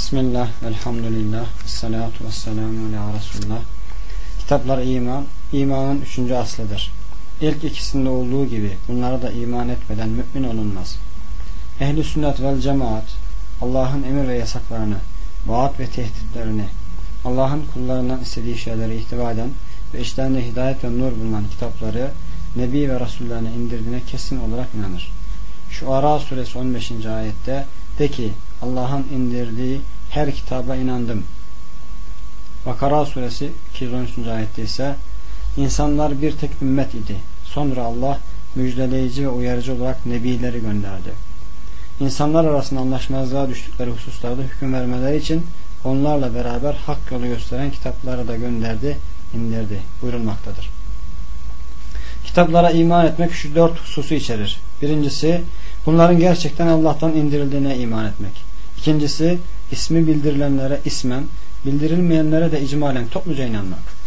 Bismillah, elhamdülillah, salatu vesselamu ala Resulullah. Kitaplar iman, imanın üçüncü aslıdır. İlk ikisinde olduğu gibi bunlara da iman etmeden mümin olunmaz. Ehli sünnet vel cemaat, Allah'ın emir ve yasaklarını, vaat ve tehditlerini, Allah'ın kullarından istediği şeyleri ihtiva eden ve içlerinde hidayet ve nur bulunan kitapları Nebi ve Resullerine indirdiğine kesin olarak inanır. Şu Ara suresi 15. ayette de ki Allah'ın indirdiği her kitaba inandım. Bakara suresi 213. ayette ise insanlar bir tek ümmet idi. Sonra Allah müjdeleyici ve uyarıcı olarak nebileri gönderdi. İnsanlar arasında anlaşmazlığa düştükleri hususlarda hüküm vermeleri için onlarla beraber hak yolu gösteren kitapları da gönderdi, indirdi buyurulmaktadır. Kitaplara iman etmek şu dört hususu içerir. Birincisi, bunların gerçekten Allah'tan indirildiğine iman etmek. İkincisi, ismi bildirilenlere ismen, bildirilmeyenlere de icmalen topluca inanmak.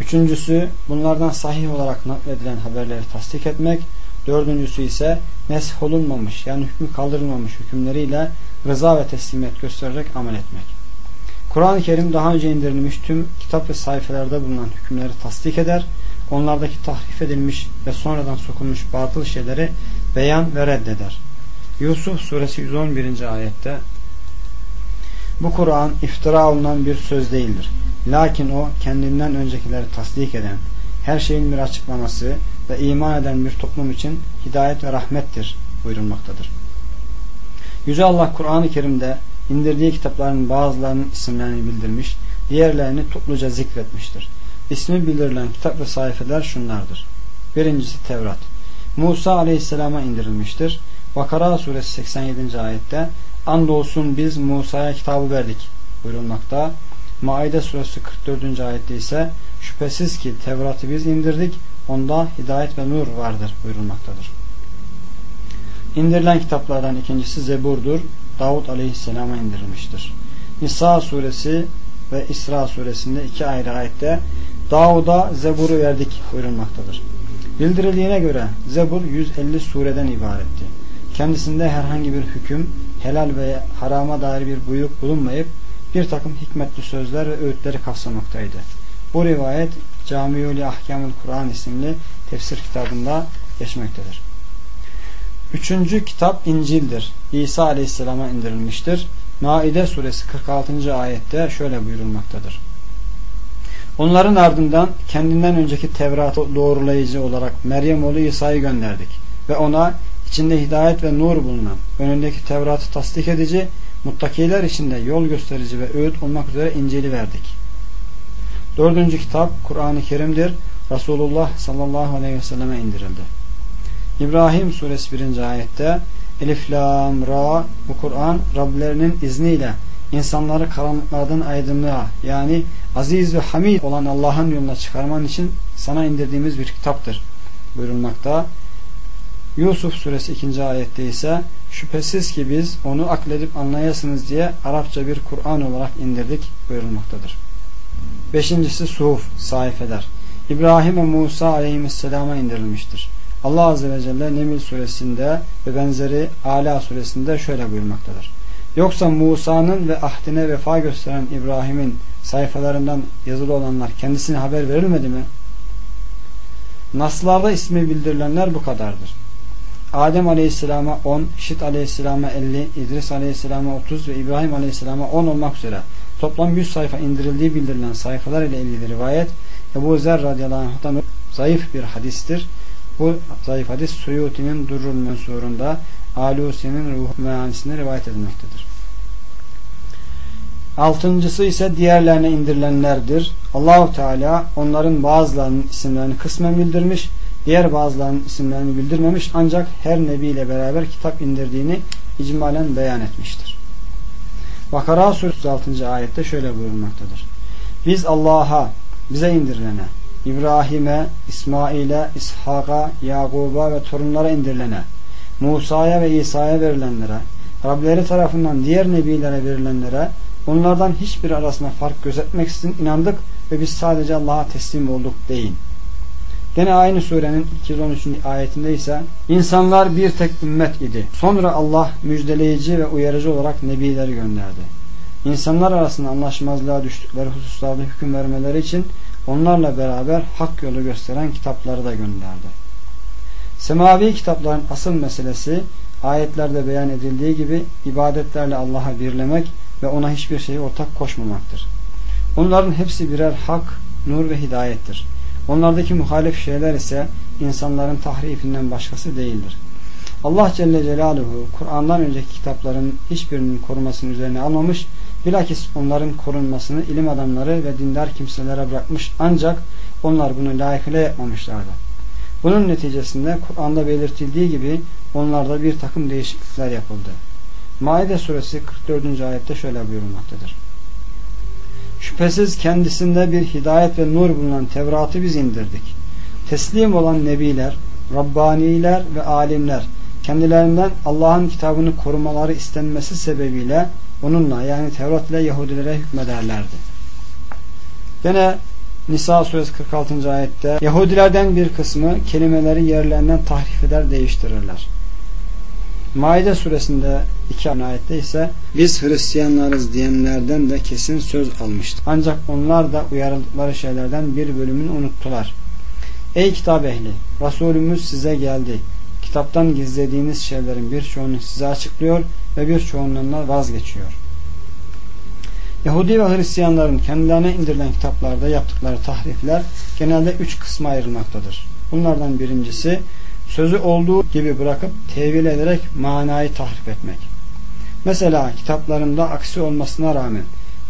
Üçüncüsü, bunlardan sahih olarak nakledilen haberleri tasdik etmek. Dördüncüsü ise nesh olunmamış yani hükmü kaldırılmamış hükümleriyle rıza ve teslimiyet göstererek amel etmek. Kur'an-ı Kerim daha önce indirilmiş tüm kitap ve sayfelerde bulunan hükümleri tasdik eder. Onlardaki tahrif edilmiş ve sonradan sokulmuş batıl şeyleri beyan ve reddeder. Yusuf suresi 111. ayette Bu Kur'an iftira olunan bir söz değildir. Lakin o kendinden öncekileri tasdik eden, her şeyin bir açıklaması ve iman eden bir toplum için hidayet ve rahmettir buyurulmaktadır. Yüce Allah Kur'an-ı Kerim'de indirdiği kitapların bazılarının isimlerini bildirmiş, diğerlerini topluca zikretmiştir. İsmi bildirilen kitap ve sayfeler şunlardır. Birincisi Tevrat. Musa aleyhisselama indirilmiştir. Bakara suresi 87. ayette Andolsun biz Musa'ya kitabı verdik buyurulmakta. Maide suresi 44. ayette ise şüphesiz ki Tevrat'ı biz indirdik onda hidayet ve nur vardır buyurulmaktadır. İndirilen kitaplardan ikincisi Zebur'dur. Davut aleyhisselama indirilmiştir. Nisa suresi ve İsra suresinde iki ayrı ayette Davud'a Zebur'u verdik buyurulmaktadır. Bildirildiğine göre Zebur 150 sureden ibaretti. Kendisinde herhangi bir hüküm, helal ve harama dair bir buyruk bulunmayıp bir takım hikmetli sözler ve öğütleri kapsamaktaydı. Bu rivayet Camiuli Ahkamul Kur'an isimli tefsir kitabında geçmektedir. Üçüncü kitap İncil'dir. İsa Aleyhisselam'a indirilmiştir. Maide suresi 46. ayette şöyle buyurulmaktadır. Onların ardından kendinden önceki Tevrat'ı doğrulayıcı olarak Meryem oğlu İsa'yı gönderdik. Ve ona içinde hidayet ve nur bulunan, önündeki Tevrat'ı tasdik edici, muttakiler içinde yol gösterici ve öğüt olmak üzere İncil'i verdik. Dördüncü kitap Kur'an-ı Kerim'dir. Resulullah sallallahu aleyhi ve selleme indirildi. İbrahim suresi 1. ayette Elif, Lam, Ra bu Kur'an Rablerinin izniyle insanları karanlıklardan aydınlığa yani aziz ve hamid olan Allah'ın yoluna çıkarman için sana indirdiğimiz bir kitaptır buyurulmakta. Yusuf suresi 2. ayette ise şüphesiz ki biz onu akledip anlayasınız diye Arapça bir Kur'an olarak indirdik buyurulmaktadır. Beşincisi Suhuf, sayfeler. İbrahim ve Musa aleyhisselama indirilmiştir. Allah Azze ve Celle Nemil suresinde ve benzeri Ala suresinde şöyle buyurmaktadır. Yoksa Musa'nın ve ahdine vefa gösteren İbrahim'in sayfalarından yazılı olanlar kendisine haber verilmedi mi? Naslarda ismi bildirilenler bu kadardır. Adem Aleyhisselam'a 10, Şit Aleyhisselam'a 50, İdris Aleyhisselam'a 30 ve İbrahim Aleyhisselam'a 10 olmak üzere toplam 100 sayfa indirildiği bildirilen sayfalar ile ilgili rivayet Ebu Zer radıyallahu anh'tan zayıf bir hadistir. Bu zayıf hadis Suyuti'nin Durrul Mensur'unda Alusi'nin Ruh Meanisinde rivayet edilmektedir. Altıncısı ise diğerlerine indirilenlerdir. Allahu Teala onların bazılarının isimlerini kısmen bildirmiş, diğer bazılarının isimlerini bildirmemiş ancak her nebi ile beraber kitap indirdiğini icmalen beyan etmiştir. Bakara suresi 6. ayette şöyle buyurmaktadır. Biz Allah'a, bize indirilene, İbrahim'e, İsmail'e, İshak'a, Yakub'a ve torunlara indirilene, Musa'ya ve İsa'ya verilenlere, Rableri tarafından diğer nebilere verilenlere, onlardan hiçbir arasında fark gözetmeksizin inandık ve biz sadece Allah'a teslim olduk deyin. Gene aynı surenin 213. ayetinde ise insanlar bir tek ümmet idi. Sonra Allah müjdeleyici ve uyarıcı olarak nebileri gönderdi. insanlar arasında anlaşmazlığa düştükleri hususlarda hüküm vermeleri için onlarla beraber hak yolu gösteren kitapları da gönderdi. Semavi kitapların asıl meselesi ayetlerde beyan edildiği gibi ibadetlerle Allah'a birlemek ve ona hiçbir şeyi ortak koşmamaktır. Onların hepsi birer hak, nur ve hidayettir. Onlardaki muhalif şeyler ise insanların tahrifinden başkası değildir. Allah Celle Celaluhu Kur'an'dan önceki kitapların hiçbirinin korumasını üzerine almamış, bilakis onların korunmasını ilim adamları ve dindar kimselere bırakmış ancak onlar bunu layıkıyla yapmamışlardı. Bunun neticesinde Kur'an'da belirtildiği gibi onlarda bir takım değişiklikler yapıldı. Maide suresi 44. ayette şöyle buyurulmaktadır. Şüphesiz kendisinde bir hidayet ve nur bulunan Tevrat'ı biz indirdik. Teslim olan nebiler, Rabbaniler ve alimler kendilerinden Allah'ın kitabını korumaları istenmesi sebebiyle onunla yani Tevrat ile Yahudilere hükmederlerdi. Gene Nisa suresi 46. ayette Yahudilerden bir kısmı kelimeleri yerlerinden tahrif eder değiştirirler. Maide suresinde iki ayette ise biz Hristiyanlarız diyenlerden de kesin söz almıştık. Ancak onlar da uyarıldıkları şeylerden bir bölümünü unuttular. Ey kitap ehli! Resulümüz size geldi. Kitaptan gizlediğiniz şeylerin birçoğunu size açıklıyor ve birçoğundan vazgeçiyor. Yahudi ve Hristiyanların kendilerine indirilen kitaplarda yaptıkları tahrifler genelde üç kısma ayrılmaktadır. Bunlardan birincisi sözü olduğu gibi bırakıp tevil ederek manayı tahrif etmek. Mesela kitaplarında aksi olmasına rağmen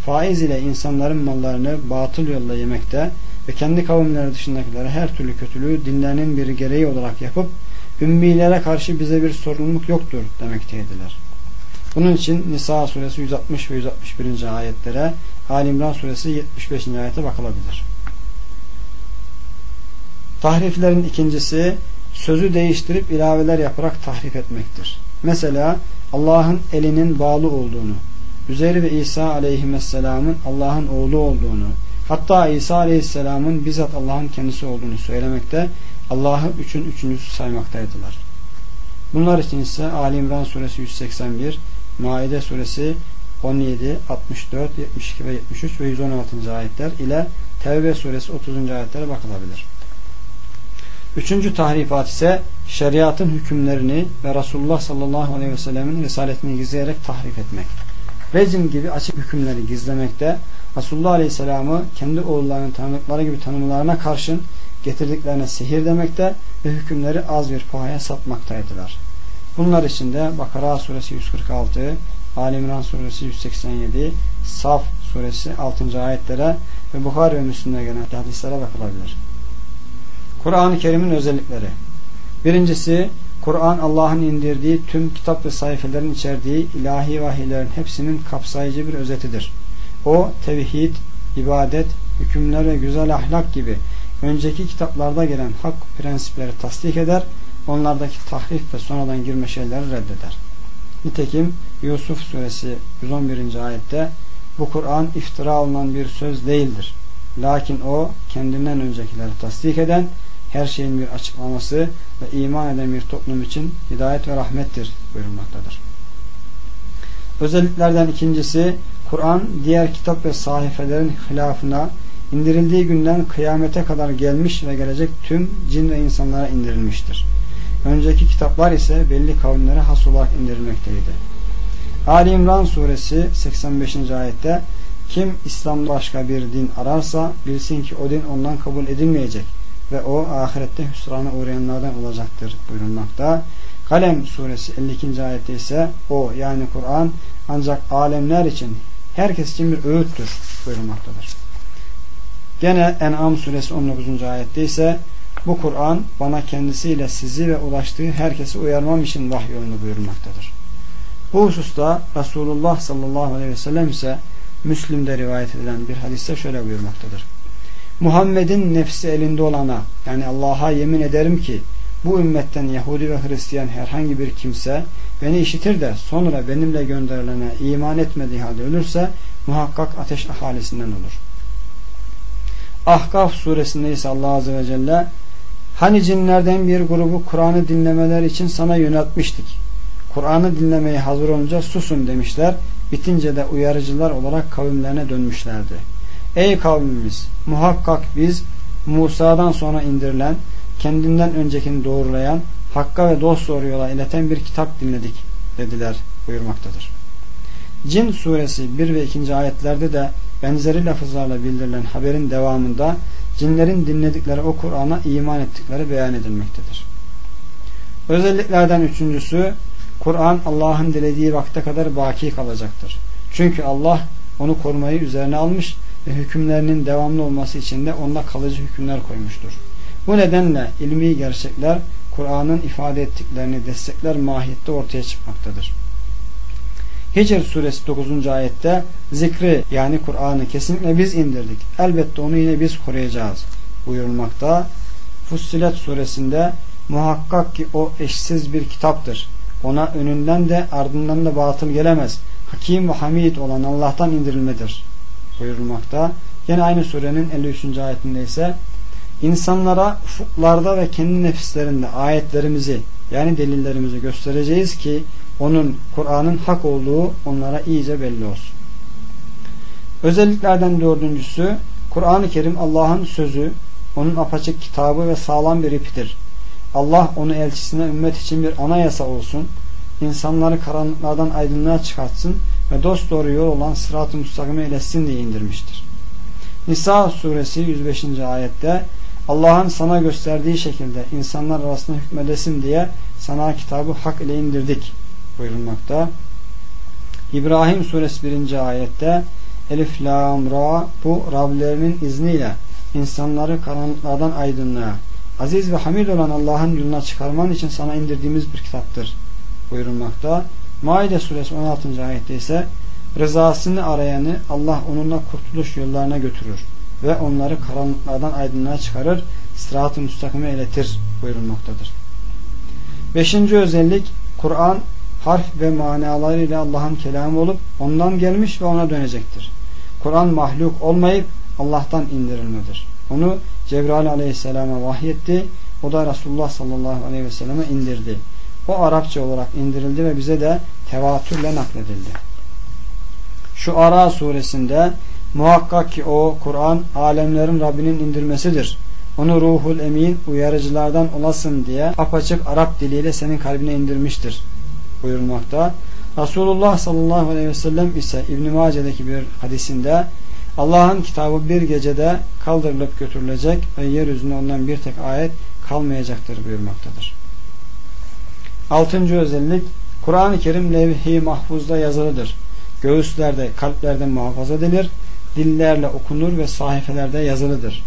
faiz ile insanların mallarını batıl yolla yemekte ve kendi kavimleri dışındakilere her türlü kötülüğü dinlerinin bir gereği olarak yapıp ümmilere karşı bize bir sorumluluk yoktur demekteydiler. Bunun için Nisa suresi 160 ve 161. ayetlere Ali İmran suresi 75. ayete bakılabilir. Tahriflerin ikincisi sözü değiştirip ilaveler yaparak tahrif etmektir. Mesela Allah'ın elinin bağlı olduğunu, Üzeyr ve İsa aleyhisselamın Allah'ın oğlu olduğunu, hatta İsa aleyhisselamın bizzat Allah'ın kendisi olduğunu söylemekte, Allah'ı üçün üçüncüsü saymaktaydılar. Bunlar için ise Ali İmran suresi 181, Maide suresi 17, 64, 72 ve 73 ve 116. ayetler ile Tevbe suresi 30. ayetlere bakılabilir. Üçüncü tahrifat ise şeriatın hükümlerini ve Resulullah sallallahu aleyhi ve sellemin risaletini gizleyerek tahrif etmek. Rejim gibi açık hükümleri gizlemekte, Resulullah aleyhisselamı kendi oğullarının tanıdıkları gibi tanımlarına karşın getirdiklerine sihir demekte ve hükümleri az bir pahaya satmaktaydılar. Bunlar içinde Bakara suresi 146, Ali İmran suresi 187, Saf suresi 6. ayetlere ve Bukhari ve Müslim'de gelen hadislere bakılabilir. Kur'an-ı Kerim'in özellikleri. Birincisi, Kur'an Allah'ın indirdiği tüm kitap ve sayfelerin içerdiği ilahi vahiylerin hepsinin kapsayıcı bir özetidir. O, tevhid, ibadet, hükümler ve güzel ahlak gibi önceki kitaplarda gelen hak prensipleri tasdik eder, onlardaki tahrif ve sonradan girme şeyleri reddeder. Nitekim Yusuf suresi 111. ayette bu Kur'an iftira olunan bir söz değildir. Lakin o kendinden öncekileri tasdik eden her şeyin bir açıklaması ve iman eden bir toplum için hidayet ve rahmettir buyurulmaktadır. Özelliklerden ikincisi Kur'an diğer kitap ve sahifelerin hilafına indirildiği günden kıyamete kadar gelmiş ve gelecek tüm cin ve insanlara indirilmiştir. Önceki kitaplar ise belli kavimlere has olarak indirilmekteydi. Ali İmran suresi 85. ayette kim İslam başka bir din ararsa bilsin ki o din ondan kabul edilmeyecek ve o ahirette hüsrana uğrayanlardan olacaktır buyurulmakta. Kalem suresi 52. ayette ise o yani Kur'an ancak alemler için herkes için bir öğüttür buyurulmaktadır. Gene En'am suresi 19. ayette ise bu Kur'an bana kendisiyle sizi ve ulaştığı herkesi uyarmam için vahyolunu buyurmaktadır. Bu hususta Resulullah sallallahu aleyhi ve sellem ise Müslim'de rivayet edilen bir hadiste şöyle buyurmaktadır. Muhammed'in nefsi elinde olana yani Allah'a yemin ederim ki bu ümmetten Yahudi ve Hristiyan herhangi bir kimse beni işitir de sonra benimle gönderilene iman etmediği halde ölürse muhakkak ateş ahalisinden olur. Ahkaf suresinde ise Allah Azze ve Celle hani cinlerden bir grubu Kur'an'ı dinlemeler için sana yöneltmiştik. Kur'an'ı dinlemeye hazır olunca susun demişler bitince de uyarıcılar olarak kavimlerine dönmüşlerdi. Ey kavmimiz muhakkak biz Musa'dan sonra indirilen kendinden öncekini doğrulayan hakka ve dost doğru yola ileten bir kitap dinledik dediler buyurmaktadır. Cin suresi 1 ve 2. ayetlerde de benzeri lafızlarla bildirilen haberin devamında cinlerin dinledikleri o Kur'an'a iman ettikleri beyan edilmektedir. Özelliklerden üçüncüsü Kur'an Allah'ın dilediği vakte kadar baki kalacaktır. Çünkü Allah onu korumayı üzerine almış hükümlerinin devamlı olması için de onda kalıcı hükümler koymuştur. Bu nedenle ilmi gerçekler Kur'an'ın ifade ettiklerini destekler mahiyette ortaya çıkmaktadır. Hicr suresi 9. ayette zikri yani Kur'an'ı kesinlikle biz indirdik. Elbette onu yine biz koruyacağız buyurulmakta. Fussilet suresinde muhakkak ki o eşsiz bir kitaptır. Ona önünden de ardından da batıl gelemez. Hakim ve hamid olan Allah'tan indirilmedir buyurulmakta. Yine aynı surenin 53. ayetinde ise insanlara ufuklarda ve kendi nefislerinde ayetlerimizi yani delillerimizi göstereceğiz ki onun Kur'an'ın hak olduğu onlara iyice belli olsun. Özelliklerden dördüncüsü Kur'an-ı Kerim Allah'ın sözü, onun apaçık kitabı ve sağlam bir ipidir. Allah onu elçisine ümmet için bir anayasa olsun, insanları karanlıklardan aydınlığa çıkartsın ve dost doğru yol olan sırat-ı müstakime iletsin diye indirmiştir. Nisa suresi 105. ayette Allah'ın sana gösterdiği şekilde insanlar arasında hükmedesin diye sana kitabı hak ile indirdik buyurulmakta. İbrahim suresi 1. ayette Elif lam ra bu Rablerinin izniyle insanları karanlıklardan aydınlığa aziz ve hamid olan Allah'ın yoluna çıkarman için sana indirdiğimiz bir kitaptır buyurulmakta. Maide suresi 16. ayette ise rızasını arayanı Allah onunla kurtuluş yollarına götürür ve onları karanlıklardan aydınlığa çıkarır, sırat-ı müstakime iletir buyurulmaktadır. Beşinci özellik Kur'an harf ve manalarıyla Allah'ın kelamı olup ondan gelmiş ve ona dönecektir. Kur'an mahluk olmayıp Allah'tan indirilmedir. Onu Cebrail aleyhisselama vahyetti. O da Resulullah sallallahu aleyhi ve selleme indirdi. O Arapça olarak indirildi ve bize de tevatürle nakledildi. Şu Ara suresinde muhakkak ki o Kur'an alemlerin Rabbinin indirmesidir. Onu ruhul emin uyarıcılardan olasın diye apaçık Arap diliyle senin kalbine indirmiştir buyurmakta. Resulullah sallallahu aleyhi ve sellem ise İbn-i Mace'deki bir hadisinde Allah'ın kitabı bir gecede kaldırılıp götürülecek ve yeryüzünde ondan bir tek ayet kalmayacaktır buyurmaktadır. Altıncı özellik Kur'an-ı Kerim levh-i mahfuzda yazılıdır. Göğüslerde, kalplerde muhafaza edilir, dillerle okunur ve sahifelerde yazılıdır.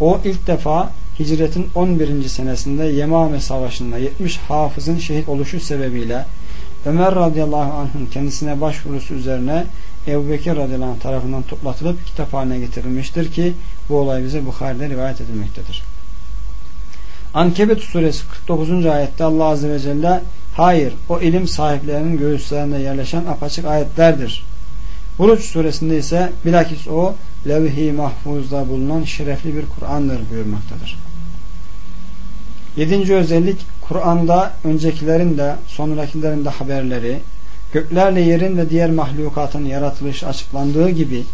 O ilk defa hicretin 11. senesinde Yemame Savaşı'nda 70 hafızın şehit oluşu sebebiyle Ömer radıyallahu anh'ın kendisine başvurusu üzerine Ebu Bekir radıyallahu anh tarafından toplatılıp kitap haline getirilmiştir ki bu olay bize Bukhari'de rivayet edilmektedir. Ankebet suresi 49. ayette Allah azze ve celle hayır o ilim sahiplerinin göğüslerinde yerleşen apaçık ayetlerdir. Buruç suresinde ise bilakis o levh-i mahfuzda bulunan şerefli bir Kur'an'dır buyurmaktadır. Yedinci özellik Kur'an'da öncekilerin de sonrakilerin de haberleri, göklerle yerin ve diğer mahlukatın yaratılışı açıklandığı gibi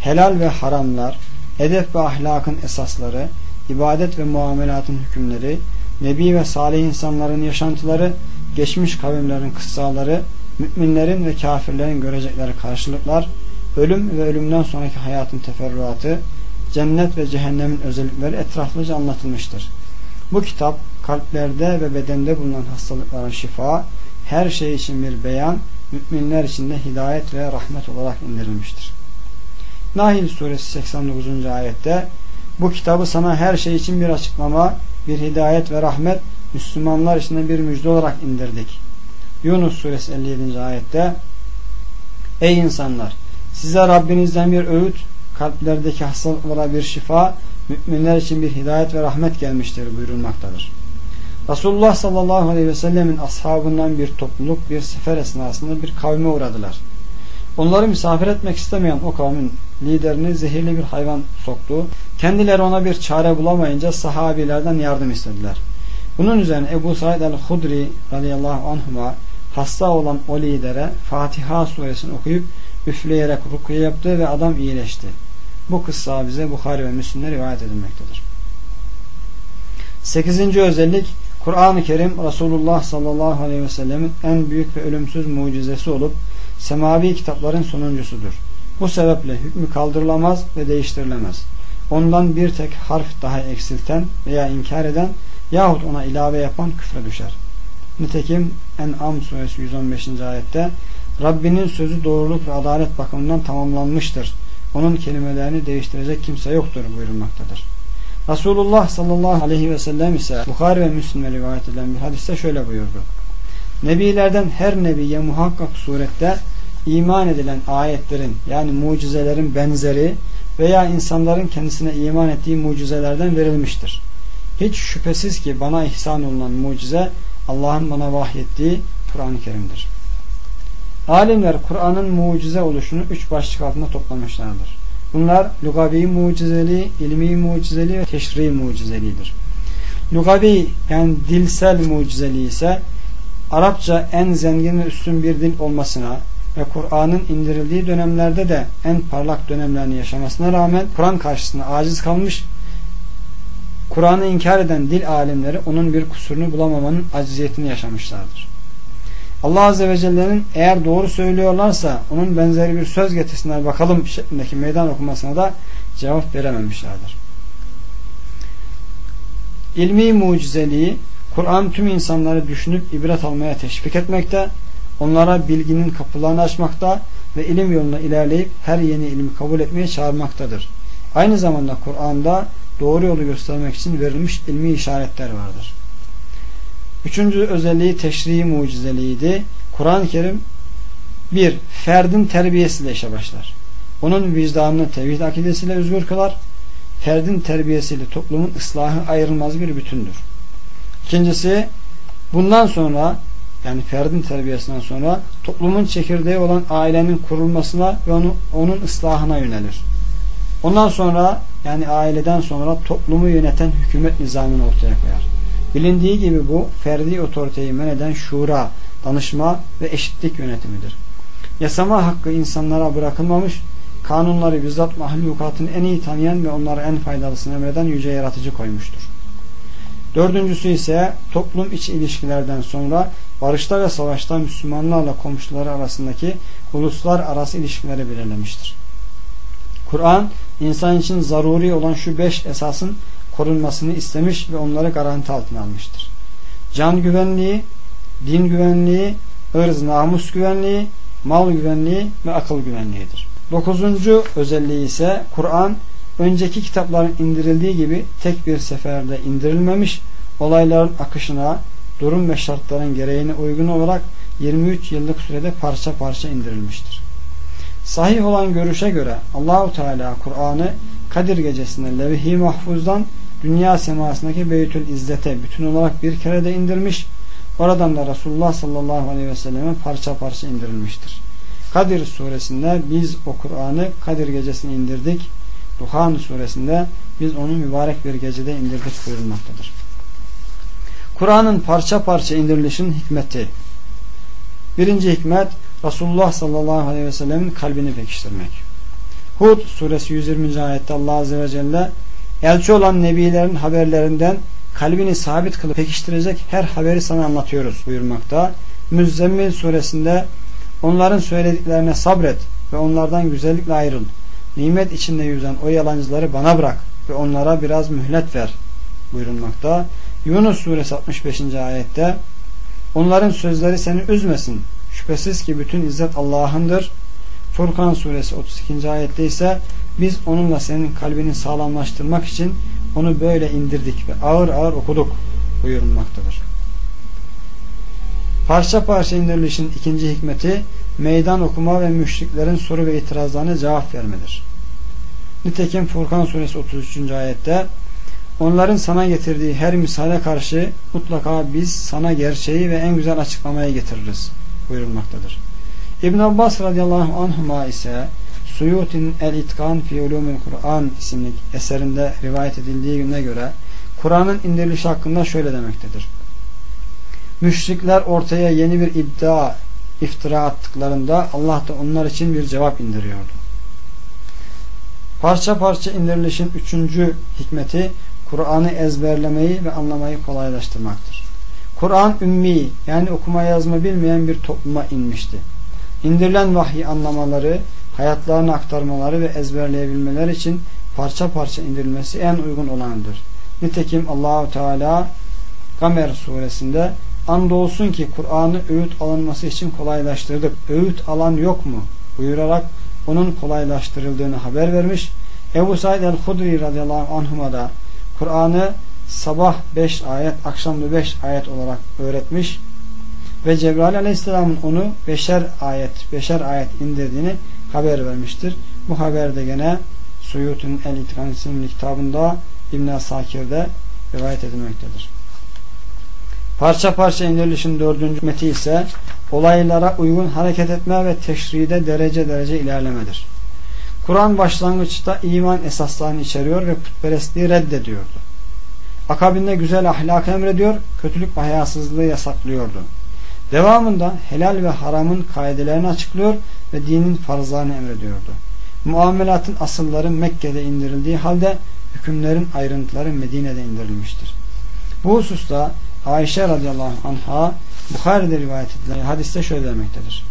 helal ve haramlar, edep ve ahlakın esasları, ibadet ve muamelatın hükümleri, nebi ve salih insanların yaşantıları, geçmiş kavimlerin kıssaları, müminlerin ve kafirlerin görecekleri karşılıklar, ölüm ve ölümden sonraki hayatın teferruatı, cennet ve cehennemin özellikleri etraflıca anlatılmıştır. Bu kitap kalplerde ve bedende bulunan hastalıklara şifa, her şey için bir beyan, müminler için de hidayet ve rahmet olarak indirilmiştir. Nahil suresi 89. ayette bu kitabı sana her şey için bir açıklama, bir hidayet ve rahmet, Müslümanlar için bir müjde olarak indirdik. Yunus suresi 57. ayette Ey insanlar! Size Rabbinizden bir öğüt, kalplerdeki hastalıklara bir şifa, müminler için bir hidayet ve rahmet gelmiştir buyurulmaktadır. Resulullah sallallahu aleyhi ve sellemin ashabından bir topluluk bir sefer esnasında bir kavme uğradılar. Onları misafir etmek istemeyen o kavmin liderini zehirli bir hayvan soktu. Kendileri ona bir çare bulamayınca sahabilerden yardım istediler. Bunun üzerine Ebu Said el-Hudri radıyallahu anhuma hasta olan o lidere Fatiha suresini okuyup üfleyerek rukiye yaptı ve adam iyileşti. Bu kıssa bize Bukhari ve Müslim'de rivayet edilmektedir. Sekizinci özellik Kur'an-ı Kerim Resulullah sallallahu aleyhi ve sellemin en büyük ve ölümsüz mucizesi olup semavi kitapların sonuncusudur. Bu sebeple hükmü kaldırılamaz ve değiştirilemez. Ondan bir tek harf daha eksilten veya inkar eden yahut ona ilave yapan küfre düşer. Nitekim En'am suresi 115. ayette Rabbinin sözü doğruluk ve adalet bakımından tamamlanmıştır. Onun kelimelerini değiştirecek kimse yoktur buyurulmaktadır. Resulullah sallallahu aleyhi ve sellem ise Bukhari ve Müslim'e rivayet edilen bir hadiste şöyle buyurdu. Nebilerden her nebiye muhakkak surette iman edilen ayetlerin yani mucizelerin benzeri veya insanların kendisine iman ettiği mucizelerden verilmiştir. Hiç şüphesiz ki bana ihsan olunan mucize Allah'ın bana vahyettiği Kur'an-ı Kerim'dir. Alimler Kur'an'ın mucize oluşunu üç başlık altında toplamışlardır. Bunlar lugavi mucizeli, ilmi mucizeli ve teşri mucizelidir. Lugavi yani dilsel mucizeli ise Arapça en zengin ve üstün bir dil olmasına ve Kur'an'ın indirildiği dönemlerde de en parlak dönemlerini yaşamasına rağmen Kur'an karşısında aciz kalmış Kur'an'ı inkar eden dil alimleri onun bir kusurunu bulamamanın aciziyetini yaşamışlardır. Allah Azze ve Celle'nin eğer doğru söylüyorlarsa onun benzeri bir söz getirsinler bakalım şeklindeki meydan okumasına da cevap verememişlerdir. İlmi mucizeliği Kur'an tüm insanları düşünüp ibret almaya teşvik etmekte, onlara bilginin kapılarını açmakta ve ilim yoluna ilerleyip her yeni ilmi kabul etmeye çağırmaktadır. Aynı zamanda Kur'an'da doğru yolu göstermek için verilmiş ilmi işaretler vardır. Üçüncü özelliği teşrii mucizeliğiydi. Kur'an-ı Kerim bir, ferdin terbiyesiyle işe başlar. Onun vicdanını tevhid akidesiyle özgür kılar. Ferdin terbiyesiyle toplumun ıslahı ayrılmaz bir bütündür. İkincisi, bundan sonra yani ferdin terbiyesinden sonra toplumun çekirdeği olan ailenin kurulmasına ve onu, onun ıslahına yönelir. Ondan sonra yani aileden sonra toplumu yöneten hükümet nizamını ortaya koyar. Bilindiği gibi bu ferdi otoriteyi men şura, danışma ve eşitlik yönetimidir. Yasama hakkı insanlara bırakılmamış, kanunları bizzat mahlukatın en iyi tanıyan ve onlara en faydalısını emreden yüce yaratıcı koymuştur. Dördüncüsü ise toplum içi ilişkilerden sonra barışta ve savaşta Müslümanlarla komşuları arasındaki uluslararası ilişkileri belirlemiştir. Kur'an insan için zaruri olan şu beş esasın korunmasını istemiş ve onları garanti altına almıştır. Can güvenliği, din güvenliği, ırz namus güvenliği, mal güvenliği ve akıl güvenliğidir. Dokuzuncu özelliği ise Kur'an önceki kitapların indirildiği gibi tek bir seferde indirilmemiş, olayların akışına, durum ve şartların gereğine uygun olarak 23 yıllık sürede parça parça indirilmiştir. Sahih olan görüşe göre Allahu Teala Kur'an'ı Kadir gecesinde levh-i mahfuzdan dünya semasındaki Beytül İzzet'e bütün olarak bir kere de indirmiş. Oradan da Resulullah sallallahu aleyhi ve selleme parça parça indirilmiştir. Kadir suresinde biz o Kur'an'ı Kadir gecesine indirdik. Duhan suresinde biz onu mübarek bir gecede indirdik buyurulmaktadır. Kur'an'ın parça parça indirilişinin hikmeti. Birinci hikmet Resulullah sallallahu aleyhi ve sellemin kalbini pekiştirmek. Hud suresi 120. ayette Allah azze ve celle elçi olan nebilerin haberlerinden kalbini sabit kılıp pekiştirecek her haberi sana anlatıyoruz buyurmakta. Müzzemmil suresinde onların söylediklerine sabret ve onlardan güzellikle ayrıl. Nimet içinde yüzen o yalancıları bana bırak ve onlara biraz mühlet ver buyurulmakta. Yunus suresi 65. ayette onların sözleri seni üzmesin. Şüphesiz ki bütün izzet Allah'ındır. Furkan suresi 32. ayette ise biz onunla senin kalbini sağlamlaştırmak için onu böyle indirdik ve ağır ağır okuduk buyurulmaktadır. Parça parça indirilişin ikinci hikmeti meydan okuma ve müşriklerin soru ve itirazlarına cevap vermedir. Nitekim Furkan suresi 33. ayette onların sana getirdiği her misale karşı mutlaka biz sana gerçeği ve en güzel açıklamaya getiririz buyurulmaktadır. İbn Abbas radıyallahu anhuma ise Suyut'in El-İtkan fi Ulumul Kur'an isimli eserinde rivayet edildiği güne göre Kur'an'ın indirilişi hakkında şöyle demektedir. Müşrikler ortaya yeni bir iddia, iftira attıklarında Allah da onlar için bir cevap indiriyordu. Parça parça indirilişin üçüncü hikmeti Kur'an'ı ezberlemeyi ve anlamayı kolaylaştırmaktır. Kur'an ümmi yani okuma yazma bilmeyen bir topluma inmişti. İndirilen vahyi anlamaları, hayatlarını aktarmaları ve ezberleyebilmeler için parça parça indirilmesi en uygun olanıdır. Nitekim Allahu Teala Kamer suresinde andolsun ki Kur'an'ı öğüt alınması için kolaylaştırdık. Öğüt alan yok mu? buyurarak onun kolaylaştırıldığını haber vermiş. Ebu Said el-Hudri radıyallahu anhuma da Kur'an'ı sabah 5 ayet, akşamda 5 ayet olarak öğretmiş ve Cebrail aleyhisselamın onu beşer ayet, beşer ayet indirdiğini haber vermiştir. Bu haberde gene Suyut'un El-İtkan isimli kitabında İbn Sakir'de rivayet edilmektedir. Parça parça indirilişin dördüncü meti ise olaylara uygun hareket etme ve teşride derece derece ilerlemedir. Kur'an başlangıçta iman esaslarını içeriyor ve putperestliği reddediyordu. Akabinde güzel ahlak emrediyor, kötülük ve hayasızlığı yasaklıyordu. Devamında helal ve haramın kaidelerini açıklıyor ve dinin farzlarını emrediyordu. Muamelatın asılları Mekke'de indirildiği halde hükümlerin ayrıntıları Medine'de indirilmiştir. Bu hususta Ayşe radıyallahu anha Bukhari'de rivayet edilen hadiste şöyle demektedir.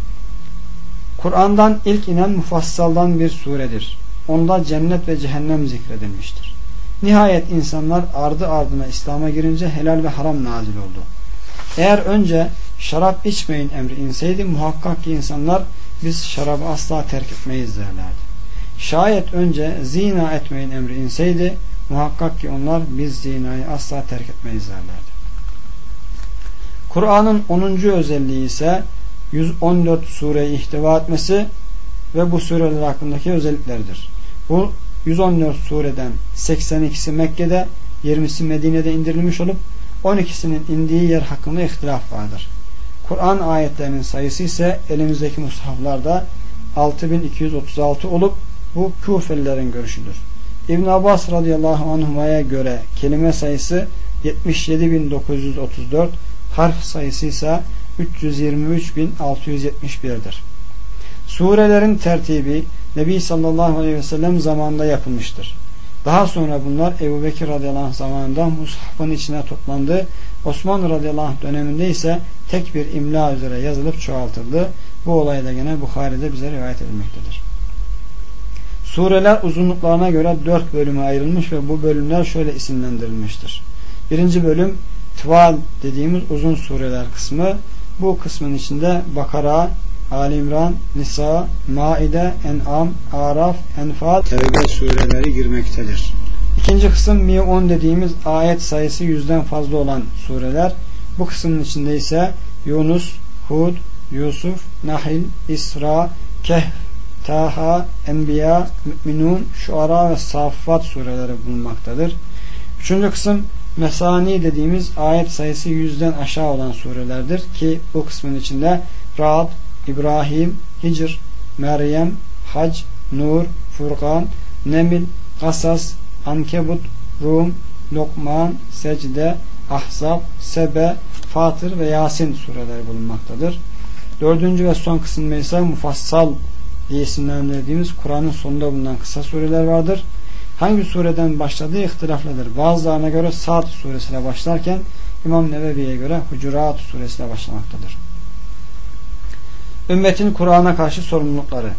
Kur'an'dan ilk inen mufassaldan bir suredir. Onda cennet ve cehennem zikredilmiştir. Nihayet insanlar ardı ardına İslam'a girince helal ve haram nazil oldu. Eğer önce şarap içmeyin emri inseydi muhakkak ki insanlar biz şarabı asla terk etmeyiz derlerdi. Şayet önce zina etmeyin emri inseydi muhakkak ki onlar biz zinayı asla terk etmeyiz derlerdi. Kur'an'ın 10. özelliği ise 114 sureyi ihtiva etmesi ve bu sureler hakkındaki özellikleridir. Bu 114 sureden 82'si Mekke'de, 20'si Medine'de indirilmiş olup 12'sinin indiği yer hakkında ihtilaf vardır. Kur'an ayetlerinin sayısı ise elimizdeki mushaflarda 6236 olup bu Kufelilerin görüşüdür. İbn Abbas radıyallahu anhuma'ya göre kelime sayısı 77.934, harf sayısı ise 323.671'dir. Surelerin tertibi Nebi sallallahu aleyhi ve sellem zamanında yapılmıştır. Daha sonra bunlar Ebu Bekir radıyallahu anh zamanında mushafın içine toplandı. Osmanlı radıyallahu döneminde ise tek bir imla üzere yazılıp çoğaltıldı. Bu olay da gene Bukhari'de bize rivayet edilmektedir. Sureler uzunluklarına göre dört bölüme ayrılmış ve bu bölümler şöyle isimlendirilmiştir. Birinci bölüm Tval dediğimiz uzun sureler kısmı. Bu kısmın içinde Bakara, Ali İmran, Nisa, Maide, En'am, Araf, Enfal, Tevbe sureleri girmektedir. İkinci kısım Mi-10 dediğimiz ayet sayısı yüzden fazla olan sureler. Bu kısmın içinde ise Yunus, Hud, Yusuf, Nahil, İsra, Kehf, Taha, Enbiya, Mü'minun, Şuara ve Saffat sureleri bulunmaktadır. Üçüncü kısım Mesani dediğimiz ayet sayısı yüzden aşağı olan surelerdir ki bu kısmın içinde Ra'd, İbrahim, Hicr, Meryem, Hac, Nur, Furkan, Nemil, Kasas, Ankebut, Rum, Lokman, Secde, Ahzab, Sebe, Fatır ve Yasin sureleri bulunmaktadır. Dördüncü ve son kısımda ise mufassal diye isimlendirdiğimiz Kur'an'ın sonunda bulunan kısa sureler vardır. Hangi sureden başladığı ihtilaflıdır. Bazılarına göre Sa'd suresiyle başlarken İmam Nevevi'ye göre Hucurat suresiyle başlamaktadır. Ümmetin Kur'an'a karşı sorumlulukları.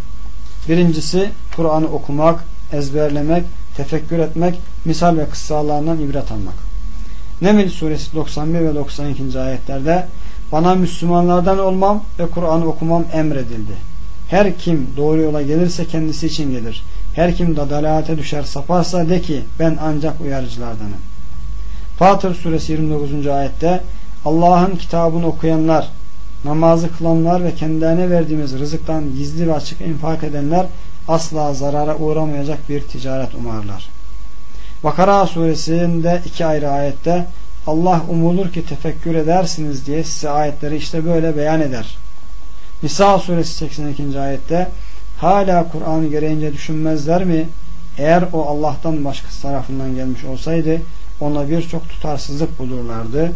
Birincisi Kur'an'ı okumak, ezberlemek, tefekkür etmek, misal ve kıssalarından ibret almak. Nemil suresi 91 ve 92. ayetlerde bana Müslümanlardan olmam ve Kur'an'ı okumam emredildi. Her kim doğru yola gelirse kendisi için gelir. Her kim da dalalete düşer saparsa de ki ben ancak uyarıcılardanım. Fatır suresi 29. ayette Allah'ın kitabını okuyanlar, namazı kılanlar ve kendilerine verdiğimiz rızıktan gizli ve açık infak edenler asla zarara uğramayacak bir ticaret umarlar. Bakara suresinde iki ayrı ayette Allah umulur ki tefekkür edersiniz diye size ayetleri işte böyle beyan eder. Nisa suresi 82. ayette hala Kur'an'ı gereğince düşünmezler mi? Eğer o Allah'tan başkası tarafından gelmiş olsaydı ona birçok tutarsızlık bulurlardı.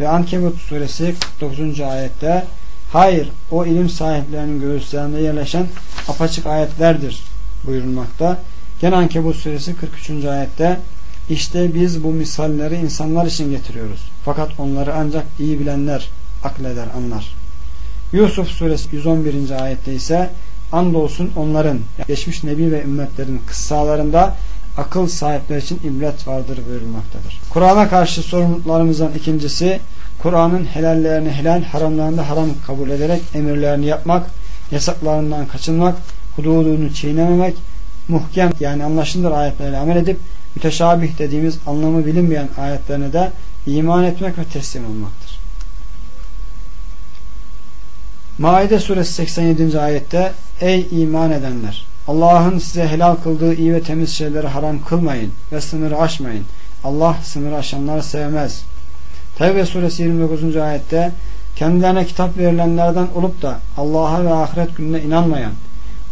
Ve Ankebut suresi 49. ayette hayır o ilim sahiplerinin göğüslerinde yerleşen apaçık ayetlerdir buyurulmakta. Gene Ankebut suresi 43. ayette işte biz bu misalleri insanlar için getiriyoruz. Fakat onları ancak iyi bilenler akleder, anlar. Yusuf suresi 111. ayette ise andolsun onların geçmiş nebi ve ümmetlerin kıssalarında akıl sahipleri için ibret vardır buyurulmaktadır. Kur'an'a karşı sorumluluklarımızdan ikincisi Kur'an'ın helallerini helal, haramlarını haram kabul ederek emirlerini yapmak, yasaklarından kaçınmak, hududunu çiğnememek, muhkem yani anlaşılır ayetlerle amel edip müteşabih dediğimiz anlamı bilinmeyen ayetlerine de iman etmek ve teslim olmaktır. Maide suresi 87. ayette Ey iman edenler! Allah'ın size helal kıldığı iyi ve temiz şeyleri haram kılmayın ve sınırı aşmayın. Allah sınırı aşanları sevmez. Tevbe suresi 29. ayette kendilerine kitap verilenlerden olup da Allah'a ve ahiret gününe inanmayan,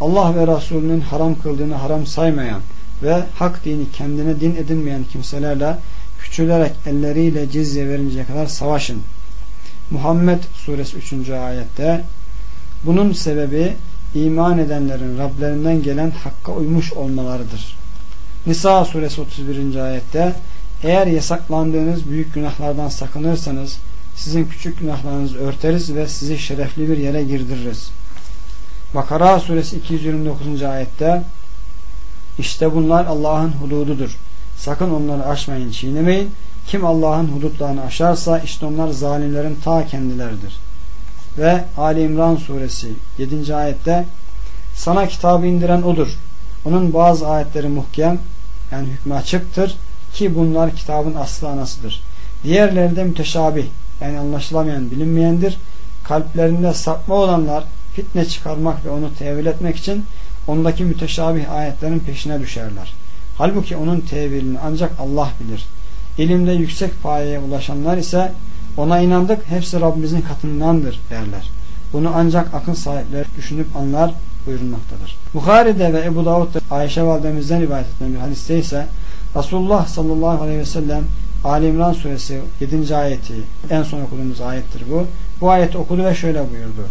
Allah ve Resulünün haram kıldığını haram saymayan ve hak dini kendine din edinmeyen kimselerle küçülerek elleriyle cizye verinceye kadar savaşın. Muhammed suresi 3. ayette bunun sebebi iman edenlerin Rablerinden gelen hakka uymuş olmalarıdır. Nisa suresi 31. ayette eğer yasaklandığınız büyük günahlardan sakınırsanız sizin küçük günahlarınızı örteriz ve sizi şerefli bir yere girdiririz. Bakara suresi 229. ayette işte bunlar Allah'ın hudududur. Sakın onları aşmayın, çiğnemeyin. Kim Allah'ın hudutlarını aşarsa işte onlar zalimlerin ta kendileridir. Ve Ali İmran suresi 7. ayette sana kitabı indiren odur. Onun bazı ayetleri muhkem yani hükmü açıktır ki bunlar kitabın aslı anasıdır. Diğerleri de müteşabih yani anlaşılamayan bilinmeyendir. Kalplerinde sapma olanlar fitne çıkarmak ve onu tevil etmek için ondaki müteşabih ayetlerin peşine düşerler. Halbuki onun tevilini ancak Allah bilir. İlimde yüksek payeye ulaşanlar ise ona inandık hepsi Rabbimizin katındandır derler. Bunu ancak akıl sahipleri düşünüp anlar buyurulmaktadır. Bukhari'de ve Ebu Davud'da Ayşe validemizden rivayet edilen bir hadiste ise Resulullah sallallahu aleyhi ve sellem Ali İmran suresi 7. ayeti en son okuduğumuz ayettir bu. Bu ayeti okudu ve şöyle buyurdu.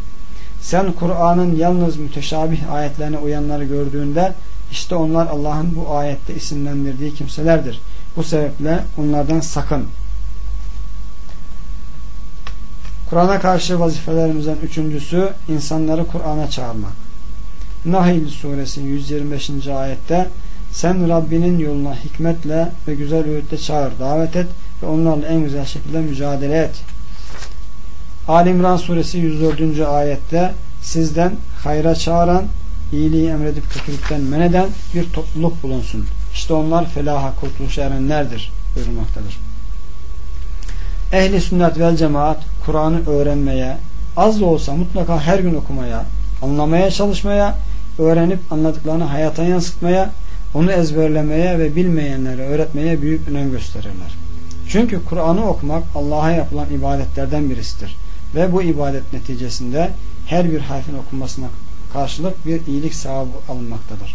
Sen Kur'an'ın yalnız müteşabih ayetlerine uyanları gördüğünde işte onlar Allah'ın bu ayette isimlendirdiği kimselerdir. Bu sebeple onlardan sakın. Kur'an'a karşı vazifelerimizden üçüncüsü insanları Kur'an'a çağırmak. Nahil suresi 125. ayette sen Rabbinin yoluna hikmetle ve güzel öğütle çağır, davet et ve onlarla en güzel şekilde mücadele et. Ali İmran suresi 104. ayette sizden hayra çağıran, iyiliği emredip kötülükten men eden bir topluluk bulunsun. İşte onlar felaha kurtuluşa erenlerdir buyurmaktadır. Ehli sünnet vel cemaat Kur'an'ı öğrenmeye, az da olsa mutlaka her gün okumaya, anlamaya çalışmaya, öğrenip anladıklarını hayata yansıtmaya, onu ezberlemeye ve bilmeyenlere öğretmeye büyük önem gösterirler. Çünkü Kur'an'ı okumak Allah'a yapılan ibadetlerden birisidir. Ve bu ibadet neticesinde her bir harfin okunmasına karşılık bir iyilik sevabı alınmaktadır.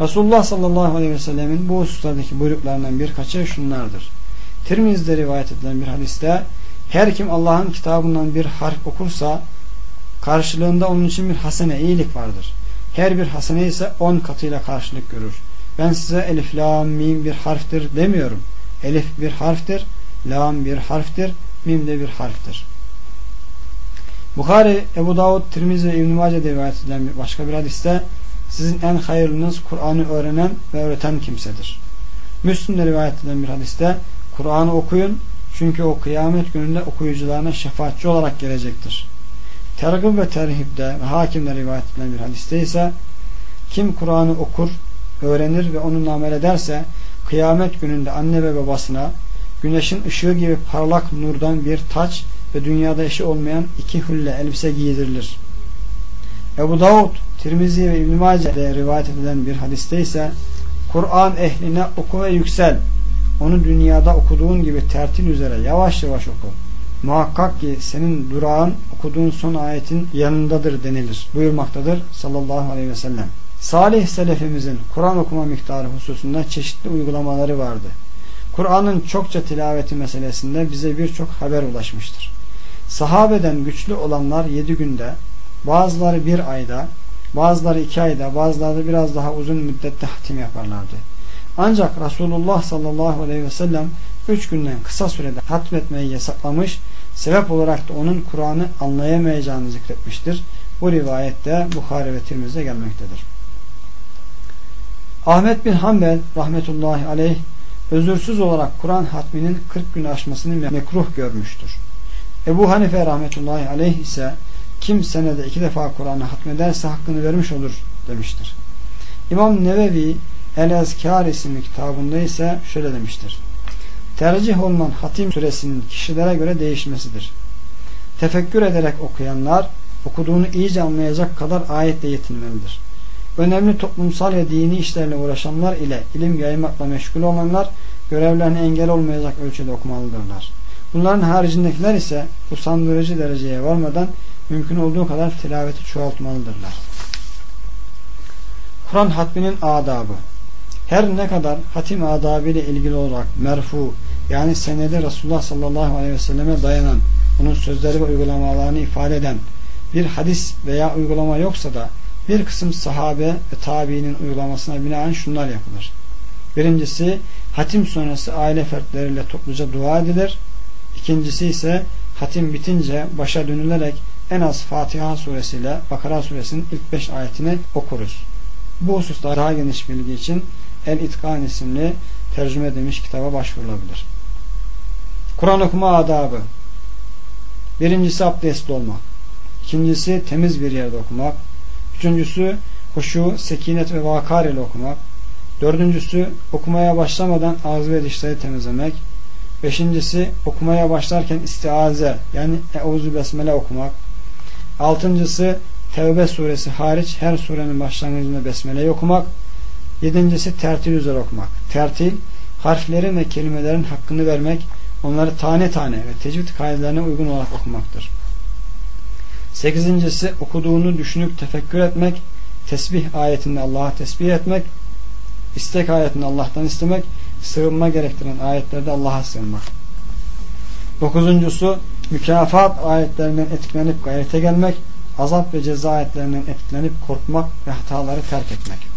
Resulullah sallallahu aleyhi ve sellemin bu hususlardaki buyruklarından birkaçı şunlardır. Tirmiz'de rivayet edilen bir hadiste her kim Allah'ın kitabından bir harf okursa karşılığında onun için bir hasene iyilik vardır. Her bir hasene ise on katıyla karşılık görür. Ben size elif, la, mim bir harftir demiyorum. Elif bir harftir, lam bir harftir, mim de bir harftir. Bukhari, Ebu Davud, Tirmizi ve İbn-i rivayet edilen başka bir hadiste sizin en hayırlınız Kur'an'ı öğrenen ve öğreten kimsedir. Müslüm'de rivayet edilen bir hadiste Kur'an'ı okuyun çünkü o kıyamet gününde okuyucularına şefaatçi olarak gelecektir. Tergib ve terhibde ve hakimde rivayet edilen bir hadiste ise kim Kur'an'ı okur, öğrenir ve onunla amel ederse kıyamet gününde anne ve babasına güneşin ışığı gibi parlak nurdan bir taç ve dünyada eşi olmayan iki hülle elbise giydirilir. Ebu Davud, Tirmizi ve İbn-i rivayet edilen bir hadiste ise Kur'an ehline oku ve yüksel. Onu dünyada okuduğun gibi tertil üzere yavaş yavaş oku. Muhakkak ki senin durağın okuduğun son ayetin yanındadır denilir. Buyurmaktadır sallallahu aleyhi ve sellem. Salih selefimizin Kur'an okuma miktarı hususunda çeşitli uygulamaları vardı. Kur'an'ın çokça tilaveti meselesinde bize birçok haber ulaşmıştır. Sahabeden güçlü olanlar yedi günde, bazıları bir ayda, bazıları iki ayda, bazıları biraz daha uzun müddette hatim yaparlardı. Ancak Resulullah sallallahu aleyhi ve sellem üç günden kısa sürede hatmetmeyi yasaklamış, sebep olarak da onun Kur'an'ı anlayamayacağını zikretmiştir. Bu rivayette Bukhari ve Tirmiz'de gelmektedir. Ahmet bin Hanbel rahmetullahi aleyh özürsüz olarak Kur'an hatminin 40 gün aşmasını mekruh görmüştür. Ebu Hanife rahmetullahi aleyh ise kim senede iki defa Kur'an'ı hatmederse hakkını vermiş olur demiştir. İmam Nevevi El-Ezkar isimli kitabında ise şöyle demiştir. Tercih olunan hatim süresinin kişilere göre değişmesidir. Tefekkür ederek okuyanlar okuduğunu iyice anlayacak kadar ayetle yetinmelidir. Önemli toplumsal ve dini işlerle uğraşanlar ile ilim yaymakla meşgul olanlar görevlerine engel olmayacak ölçüde okumalıdırlar. Bunların haricindekiler ise usandırıcı dereceye varmadan mümkün olduğu kadar tilaveti çoğaltmalıdırlar. Kur'an hatminin adabı her ne kadar hatim adabı ile ilgili olarak merfu yani senede Resulullah sallallahu aleyhi ve selleme dayanan onun sözleri ve uygulamalarını ifade eden bir hadis veya uygulama yoksa da bir kısım sahabe ve tabiinin uygulamasına binaen şunlar yapılır. Birincisi hatim sonrası aile fertleriyle topluca dua edilir. İkincisi ise hatim bitince başa dönülerek en az Fatiha suresiyle Bakara suresinin ilk beş ayetini okuruz. Bu hususta daha geniş bilgi için El İtkan isimli tercüme edilmiş kitaba başvurulabilir. Kur'an okuma adabı Birincisi abdestli olmak. İkincisi temiz bir yerde okumak. Üçüncüsü huşu, sekinet ve vakar ile okumak. Dördüncüsü okumaya başlamadan ağız ve dişleri temizlemek. Beşincisi okumaya başlarken istiaze yani euzu besmele okumak. Altıncısı Tevbe suresi hariç her surenin başlangıcında besmeleyi okumak. Yedincisi tertil üzere okumak. Tertil harflerin ve kelimelerin hakkını vermek, onları tane tane ve tecvid kaidelerine uygun olarak okumaktır. Sekizincisi okuduğunu düşünüp tefekkür etmek, tesbih ayetinde Allah'a tesbih etmek, istek ayetinde Allah'tan istemek, sığınma gerektiren ayetlerde Allah'a sığınmak. Dokuzuncusu mükafat ayetlerinden etkilenip gayrete gelmek, azap ve ceza ayetlerinden etkilenip korkmak ve hataları terk etmek.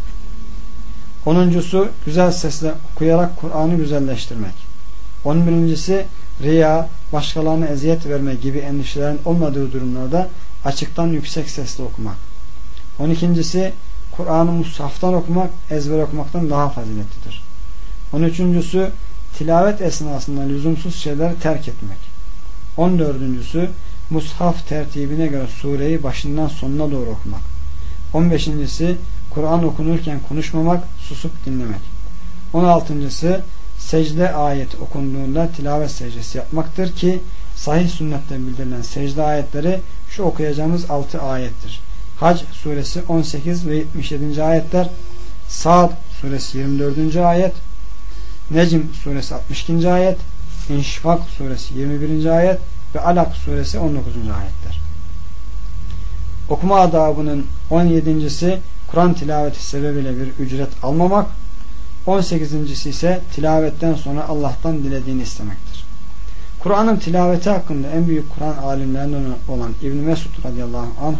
Onuncusu güzel sesle okuyarak Kur'an'ı güzelleştirmek. On birincisi riya, başkalarına eziyet verme gibi endişelerin olmadığı durumlarda açıktan yüksek sesle okumak. On ikincisi Kur'an'ı mushaftan okumak ezber okumaktan daha faziletlidir. On üçüncüsü tilavet esnasında lüzumsuz şeyleri terk etmek. On dördüncüsü mushaf tertibine göre sureyi başından sonuna doğru okumak. On beşincisi Kur'an okunurken konuşmamak, susup dinlemek. On altıncısı secde ayeti okunduğunda tilavet secdesi yapmaktır ki sahih sünnette bildirilen secde ayetleri şu okuyacağımız 6 ayettir. Hac suresi 18 ve 77. ayetler Sa'd suresi 24. ayet Necm suresi 62. ayet İnşfak suresi 21. ayet ve Alak suresi 19. ayetler. Okuma adabının 17.si Kur'an tilaveti sebebiyle bir ücret almamak 18.si ise tilavetten sonra Allah'tan dilediğini istemektir. Kur'an'ın tilaveti hakkında en büyük Kur'an alimlerinden olan İbn Mesud radıyallahu anh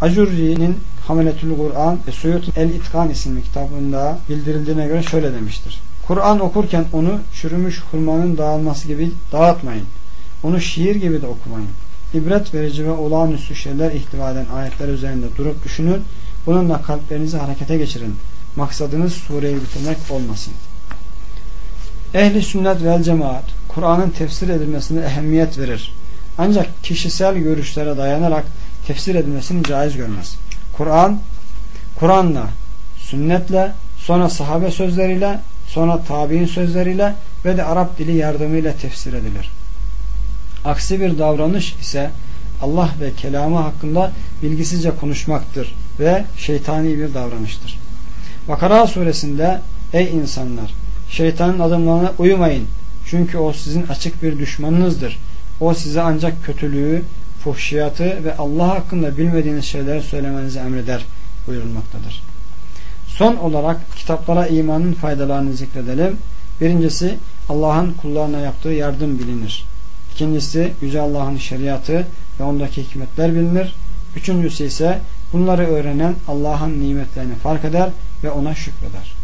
Acurri'nin Hameletül Kur'an ve Suyut El İtkan isimli kitabında bildirildiğine göre şöyle demiştir. Kur'an okurken onu çürümüş hurmanın dağılması gibi dağıtmayın. Onu şiir gibi de okumayın. İbret verici ve olağanüstü şeyler ihtiva eden ayetler üzerinde durup düşünün. Bununla kalplerinizi harekete geçirin. Maksadınız sureyi bitirmek olmasın. Ehli sünnet vel cemaat Kur'an'ın tefsir edilmesine ehemmiyet verir. Ancak kişisel görüşlere dayanarak tefsir edilmesini caiz görmez. Kur'an, Kur'an'la, sünnetle, sonra sahabe sözleriyle, sonra tabi'in sözleriyle ve de Arap dili yardımıyla tefsir edilir. Aksi bir davranış ise Allah ve kelamı hakkında bilgisizce konuşmaktır ve şeytani bir davranıştır. Bakara suresinde ey insanlar şeytanın adımlarına uymayın çünkü o sizin açık bir düşmanınızdır. O size ancak kötülüğü, fuhşiyatı ve Allah hakkında bilmediğiniz şeyleri söylemenizi emreder buyurulmaktadır. Son olarak kitaplara imanın faydalarını zikredelim. Birincisi Allah'ın kullarına yaptığı yardım bilinir. İkincisi Yüce Allah'ın şeriatı ve ondaki hikmetler bilinir. Üçüncüsü ise bunları öğrenen Allah'ın nimetlerini fark eder ve ona şükreder.